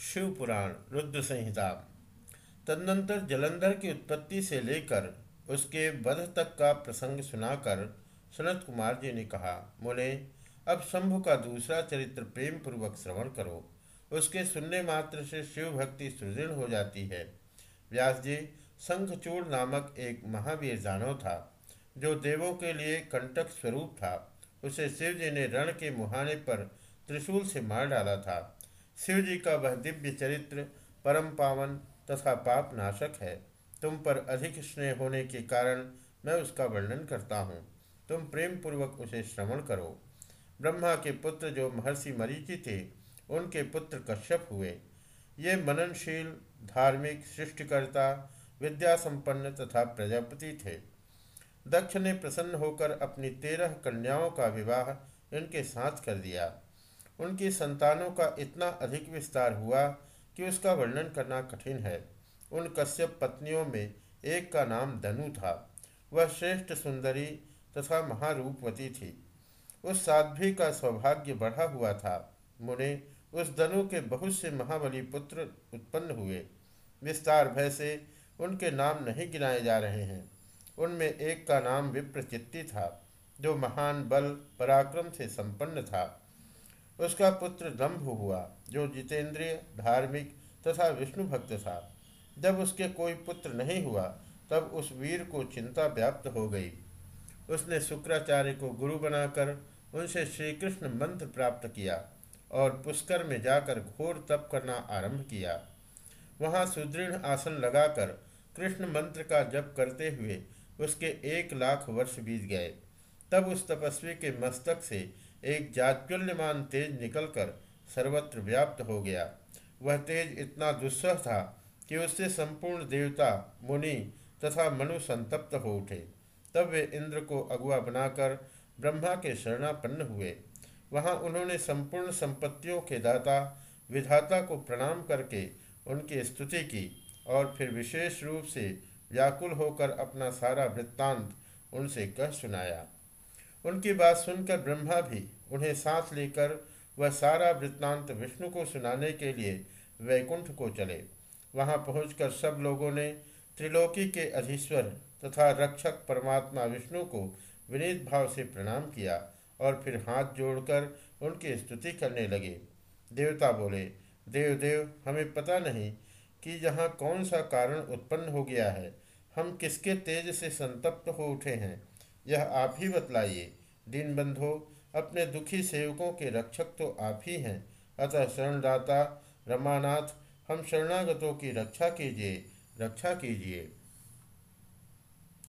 शिव पुराण रुद्र संहिता। तदनंतर जलंधर की उत्पत्ति से लेकर उसके वध तक का प्रसंग सुनाकर सनत कुमार जी ने कहा, मोने, अब शंभु का दूसरा चरित्र प्रेम पूर्वक श्रवण करो। उसके सुनने मात्र से शिव भक्ति सुदृढ़ हो जाती है। व्यास जी, शंखचूड़ नामक एक महावीर जानव था, जो देवों के लिए कंटक स्वरूप था। उसे शिव जी ने रण के मुहाने पर त्रिशूल से मार डाला था। शिव जी का वह दिव्य चरित्र, परम पावन तथा पाप नाशक है। तुम पर अधिक स्नेह होने के कारण मैं उसका वर्णन करता हूँ। तुम प्रेम पूर्वक उसे श्रवण करो। ब्रह्मा के पुत्र जो महर्षि मरीचि थे, उनके पुत्र कश्यप हुए। ये मननशील, धार्मिक, सृष्टिकर्ता विद्या संपन्न तथा प्रजापति थे। दक्ष ने प्रसन्न होकर अपनी तेरह कन्याओं का विवाह इनके साथ कर दिया। उनकी संतानों का इतना अधिक विस्तार हुआ कि उसका वर्णन करना कठिन है। उन कश्यप पत्नियों में एक का नाम धनु था। वह श्रेष्ठ सुंदरी तथा महारूपवती थी। उस साध्वी का सौभाग्य बढ़ा हुआ था। मुने उस धनु के बहुत से महाबली पुत्र उत्पन्न हुए। विस्तार भय से उनके नाम नहीं गिनाए जा रहे हैं। उनमें एक का नाम विप्रचित्ति था, जो महान बल पराक्रम से संपन्न था। उसका पुत्र दम्भ हुआ, जो जितेंद्रिय, धार्मिक तथा विष्णु भक्त था। जब उसके कोई पुत्र नहीं हुआ, तब उस वीर को चिंता व्याप्त हो गई। उसने शुक्राचार्य को गुरु बनाकर उनसे श्री कृष्ण मंत्र प्राप्त किया और पुष्कर में जाकर घोर तप करना आरंभ किया। वहाँ सुदृढ़ आसन लगाकर कृष्ण मंत्र का जप करते हुए उसके एक लाख वर्ष बीत गए। तब उस तपस्वी के मस्तक से एक जाज्वल्यमान तेज निकलकर सर्वत्र व्याप्त हो गया। वह तेज इतना दुस्सह था कि उससे संपूर्ण देवता, मुनि तथा मनु संतप्त हो उठे। तब वे इंद्र को अगुआ बनाकर ब्रह्मा के शरणापन्न हुए। वहाँ उन्होंने संपूर्ण संपत्तियों के दाता, विधाता को प्रणाम करके उनकी स्तुति की और फिर विशेष रूप से व्याकुल होकर अपना सारा वृत्तांत उनसे कह सुनाया। उनकी बात सुनकर ब्रह्मा भी उन्हें सांस लेकर वह सारा वृत्तांत विष्णु को सुनाने के लिए वैकुंठ को चले। वहाँ पहुंचकर सब लोगों ने त्रिलोकी के अधीश्वर तथा रक्षक परमात्मा विष्णु को विनीत भाव से प्रणाम किया और फिर हाथ जोड़कर उनकी स्तुति करने लगे। देवता बोले देव देव हमें पता नहीं कि यहाँ कौन सा कारण उत्पन्न हो गया है। हम किसके तेज से संतप्त हो उठे हैं? यह आप ही बतलाइए। दीन बंधो, अपने दुखी सेवकों के रक्षक तो आप ही हैं। अतः शरणदाता रमानाथ, हम शरणागतों की रक्षा कीजिए रक्षा कीजिए।